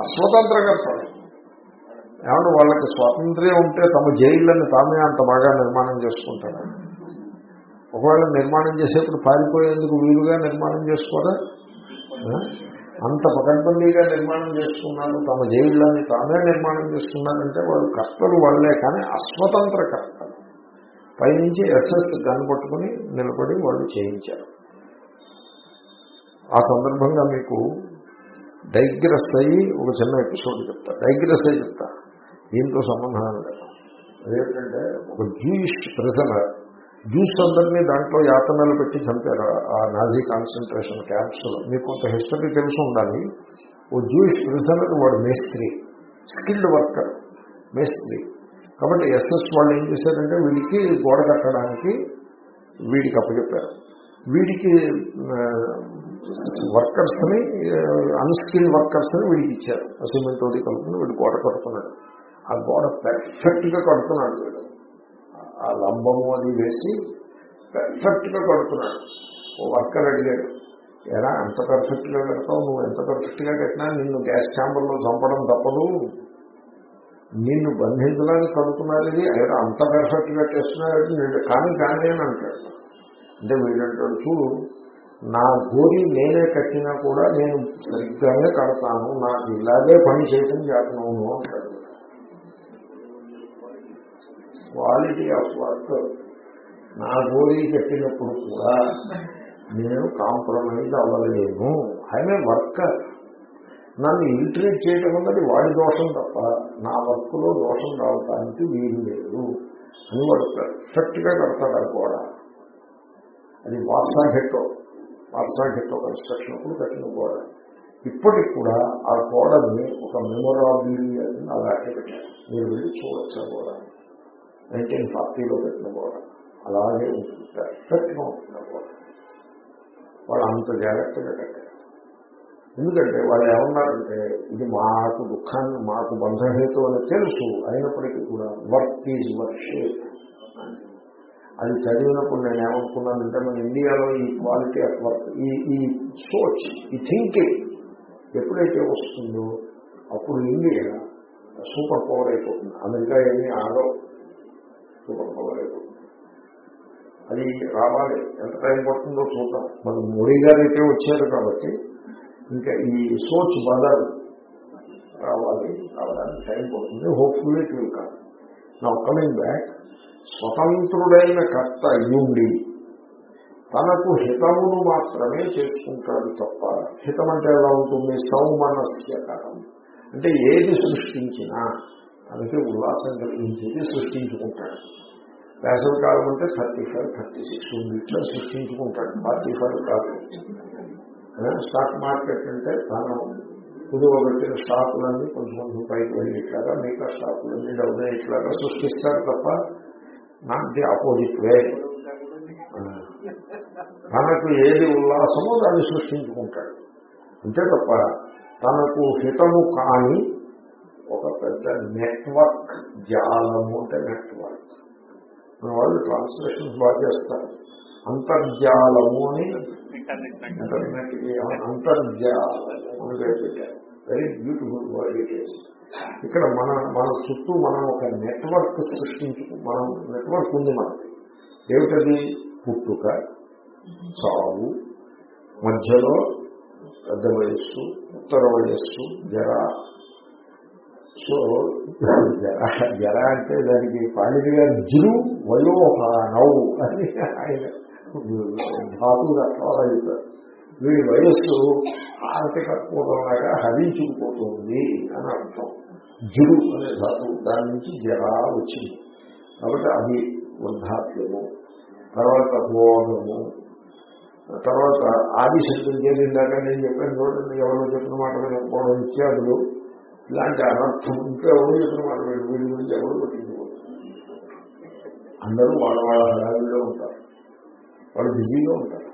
అస్వతంత్రకర్తలు. ఏమంటే వాళ్ళకి స్వాతంత్ర్యం ఉంటే తమ జైళ్ళని తామే అంత బాగా నిర్మాణం చేసుకుంటారు. ఒకవేళ నిర్మాణం చేసేప్పుడు పారిపోయేందుకు వీలుగా నిర్మాణం చేసుకోరా? అంత పకడ్బందీగా నిర్మాణం చేసుకున్నారు తమ జైళ్ళని తామే నిర్మాణం చేసుకున్నారంటే వాళ్ళు కర్తలు వాళ్ళే కానీ అస్వతంత్ర కర్తలు. పైనుంచి ఎస్ఎస్ గన్ పట్టుకుని నిలబడి వాళ్ళు చేయించారు. ఆ సందర్భంగా మీకు డైగ్రెస్ అయ్యి ఒక చిన్న ఎపిసోడ్ చెప్తా. డైగ్రెస్ అయ్యి చెప్తా. దీంతో సంబంధం లేదు. అదేంటంటే ఒక జూయిష్ ప్రిజనర్ జ్యూస్ అందరినీ దాంట్లో యాతనలు పెట్టి చంపారు. ఆ నాజీ కాన్సన్ట్రేషన్ క్యాంప్స్లో. మీకు కొంత హిస్టరీ తెలిసి ఉండాలి. ఓ జూయిష్ ప్రిజనర్ వాడు మేస్త్రి స్కిల్డ్ వర్కర్ మేస్త్రి. కాబట్టి ఎస్ఎస్ వాళ్ళు ఏం చేశారంటే వీడికి గోడ కట్టడానికి వీడికి అప్పచెప్పారు. వీడికి వర్కర్స్ని అన్స్కిల్ వర్కర్స్ని వీడికి ఇచ్చారు. సిమెంట్ అది కలుపుకుని వీడు గోడ కడుతున్నాడు. ఆ గోడ పెర్ఫెక్ట్గా కడుతున్నాడు వీడు. ఆ లంబము అది వేసి పెర్ఫెక్ట్గా కడుతున్నాడు. ఓ వర్కర్ అడిగాడు. ఎలా ఎంత పర్ఫెక్ట్గా కడతావు? నువ్వు ఎంత పర్ఫెక్ట్గా కట్టినా నిన్ను గ్యాస్ ఛాంబర్లో చంపడం తప్పదు. నిన్ను బంధించడానికి కడుతున్నాడు ఇది. ఆయన అంత పర్ఫెక్ట్గా చేస్తున్నాడు నేను కానీ కానీ అని అంటాడు. అంటే వీడంటాడు చూడు నా గోరి నేనే కట్టినా కూడా నేను సరిగ్గానే కడతాను. నాకు ఇలాగే పని చేయటం చేతనవును అంటాడు. క్వాలిటీ ఆఫ్ వర్క్ నా గోరీ కట్టినప్పుడు కూడా నేను కాంప్రమైజ్ అవ్వలేను. ఆయన వర్కర్ నన్ను ఇల్టరేట్ చేయటం అన్నది వాడి దోషం తప్ప నా వర్క్లో దోషం రావటానికి వీలు లేదు అని వాడు పర్ఫెక్ట్ కడతాడు ఆ గోడ అది వాట్సా హెట్టో వాట్సా హెట్టో కన్స్ట్రక్షన్ అప్పుడు కట్టిన గోడ. ఇప్పటికి కూడా ఆ గోడని ఒక మెమొరాబిలిటీ అని అలాగే పెట్టారు. మీరు వెళ్ళి చూడొచ్చు ఆ నైన్టీన్ ఫార్టీలో పెట్టిన గోడ అలాగే ఉంటుంది. పర్ఫెక్ట్గా ఉంటుంది గోడ వాళ్ళు అంత జాగ్రత్తగా కట్టారు ఎందుకంటే వాళ్ళు ఏమన్నారంటే ఇది మాకు దుఃఖాన్ని మాకు బంధహేతు అని తెలుసు. అయినప్పటికీ కూడా వర్క్ ఈజ్ వర్షిప్ అది చదివినప్పుడు నేను ఏమనుకున్నానంటే మన ఇండియాలో ఈ క్వాలిటీ ఆఫ్ వర్క్ ఈ ఈ సోచ్ ఈ థింకింగ్ ఎప్పుడైతే వస్తుందో అప్పుడు ఇండియా సూపర్ పవర్ అయిపోతుంది. అమెరికా ఏమీ ఆగవు సూపర్ అది రావాలి. ఎంత టైం పడుతుందో చూద్దాం. మన మోడీ గారు అయితే వచ్చారు కాబట్టి ఇంకా ఈ సోచ్ బదల్ రావాలి. రావడానికి టైం పడుతుంది. హోప్ఫుల్లీ ఇట్ విల్ కమ్ నా కమింగ్ బ్యాక్ స్వతంత్రుడైన కర్త అయ్యుండి తనకు హితమును మాత్రమే చేసుకుంటాడు తప్ప హితం అంటే ఎలా ఉంటుంది? సౌమనస్యకరం అంటే ఏది సృష్టించినా తనకి ఉల్లాసం కలిగించేది సృష్టించుకుంటాడు. వేసవి కాలం అంటే థర్టీ ఫైవ్ థర్టీ సిక్స్ ఇట్లా సృష్టించుకుంటాడు. ఫార్టీ ఫైవ్ కాదు స్టాక్ మార్కెట్ అంటే తాను కుదువ పెట్టిన స్టాకులన్నీ కొంచెం కొంచెం పైకి వెళ్ళేట్లాగా మిగతా స్టాకులన్నీ డౌన్ ఇట్లాగా సృష్టిస్తారు తప్ప నాట్ ది ఆపోజిట్ వే తనకు ఏది ఉల్లాసమో దాన్ని సృష్టించుకుంటాడు. అంతే తప్ప తనకు హితము కాని ఒక పెద్ద నెట్వర్క్ జాలము అంటే నెట్వర్క్ మన వాళ్ళు ట్రాన్స్లేషన్స్ బాగా చేస్తారు. అంతర్జాలము అని ఇంటర్నెట్ అంతర్జాలము అని పేరు పెట్టారు. Very beautiful word it is ఇక్కడ మన మన చుట్టూ మనం ఒక నెట్వర్క్ సృష్టించు మనం నెట్వర్క్ ఉంది మనకి. ఏమిటది? పుట్టుక చావు మధ్యలో పెద్ద వయస్సు ఉత్తర వయస్సు జర సో జర జర అంటే దానికి పాలిడి గారు జిరు వయోహానవు అని ఆయన ధాతువు అట్లా చెప్పారు. వీడి వయస్సు ఆర్థిక పూర్వంలాగా హరించుకుపోతుంది అని అర్థం. జిరు అనే ధాతువు దాని నుంచి జరా వచ్చింది. కాబట్టి అది వృద్ధాప్యము. తర్వాత భోగము తర్వాత ఆది శబ్దం చేరిందాక నేను చెప్పాను చూడండి ఎవరో చెప్పిన మాట వినకపోవడం ఇత్యాదులు ఇలాంటి అనర్థం ఇంకా ఎవరు చెప్పిన మాట వీడి వీడి గురించి ఎవరు పట్టించుకోరు. అందరూ వాళ్ళ వాళ్ళ హడావిలో ఉంటారు. వాళ్ళు బిజీగా ఉంటారు.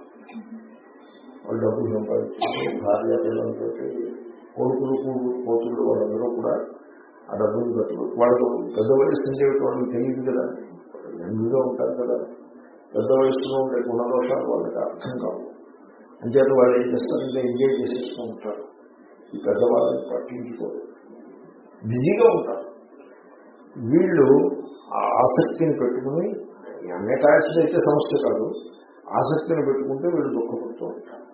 వాళ్ళు డబ్బులు సంపాదించుకుంటే భార్య పిల్లలతో కొడుకులు కూతురు కోతులు వాళ్ళందరూ కూడా ఆ డబ్బులు కట్టు వాళ్ళకు పెద్ద వయసు చేయటం వాళ్ళకి తెలియదు కదా. ఎందుగా ఉంటారు కదా. పెద్ద వయసులో ఉండే గుణదోషాలు వాళ్ళకి అర్థం కావు. అంచేత వాళ్ళు ఏం చేస్తారంటే ఎంజాయ్ చేసేస్తూ ఉంటారు. ఈ పెద్దవాళ్ళని పట్టించుకోరు. బిజీగా ఉంటారు. వీళ్ళు ఆసక్తిని పెట్టుకుని అన్యటాచ్డ్ అయితే సమస్య కాదు ఆసక్తిని పెట్టుకుంటే వీళ్ళు దుఃఖపడుతూ ఉంటారు.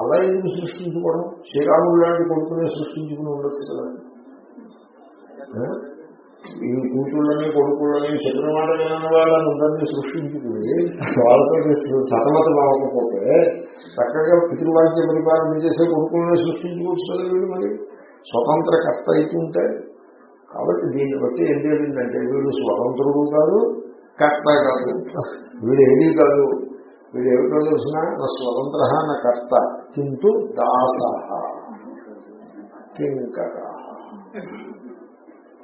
అలా ఎందుకు సృష్టించుకోవడం? శ్రీరాముడు లాంటి కొడుకునే సృష్టించుకుని ఉండొచ్చు కదా. ఈ కూతుళ్ళని కొడుకుళ్ళని చెప్పిన మాట వినని వాళ్ళని అందరినీ సృష్టించుకుని వాళ్ళతో సతమతం అవ్వకపోతే చక్కగా పితృవాద్య పరిపాలన చేసే కొడుకులని సృష్టించుకోవచ్చు కదా వీళ్ళు మరి. స్వతంత్ర కర్త అయితే కాబట్టి దీన్ని బట్టి ఏం జరిగిందంటే వీడు స్వతంత్రుడు కాదు కర్త కాదు. వీడు ఏది కాదు. వీడు ఏమిటో తెలిసిన నా స్వతంత్ర నా కర్త. కింటూ దాస. కింకర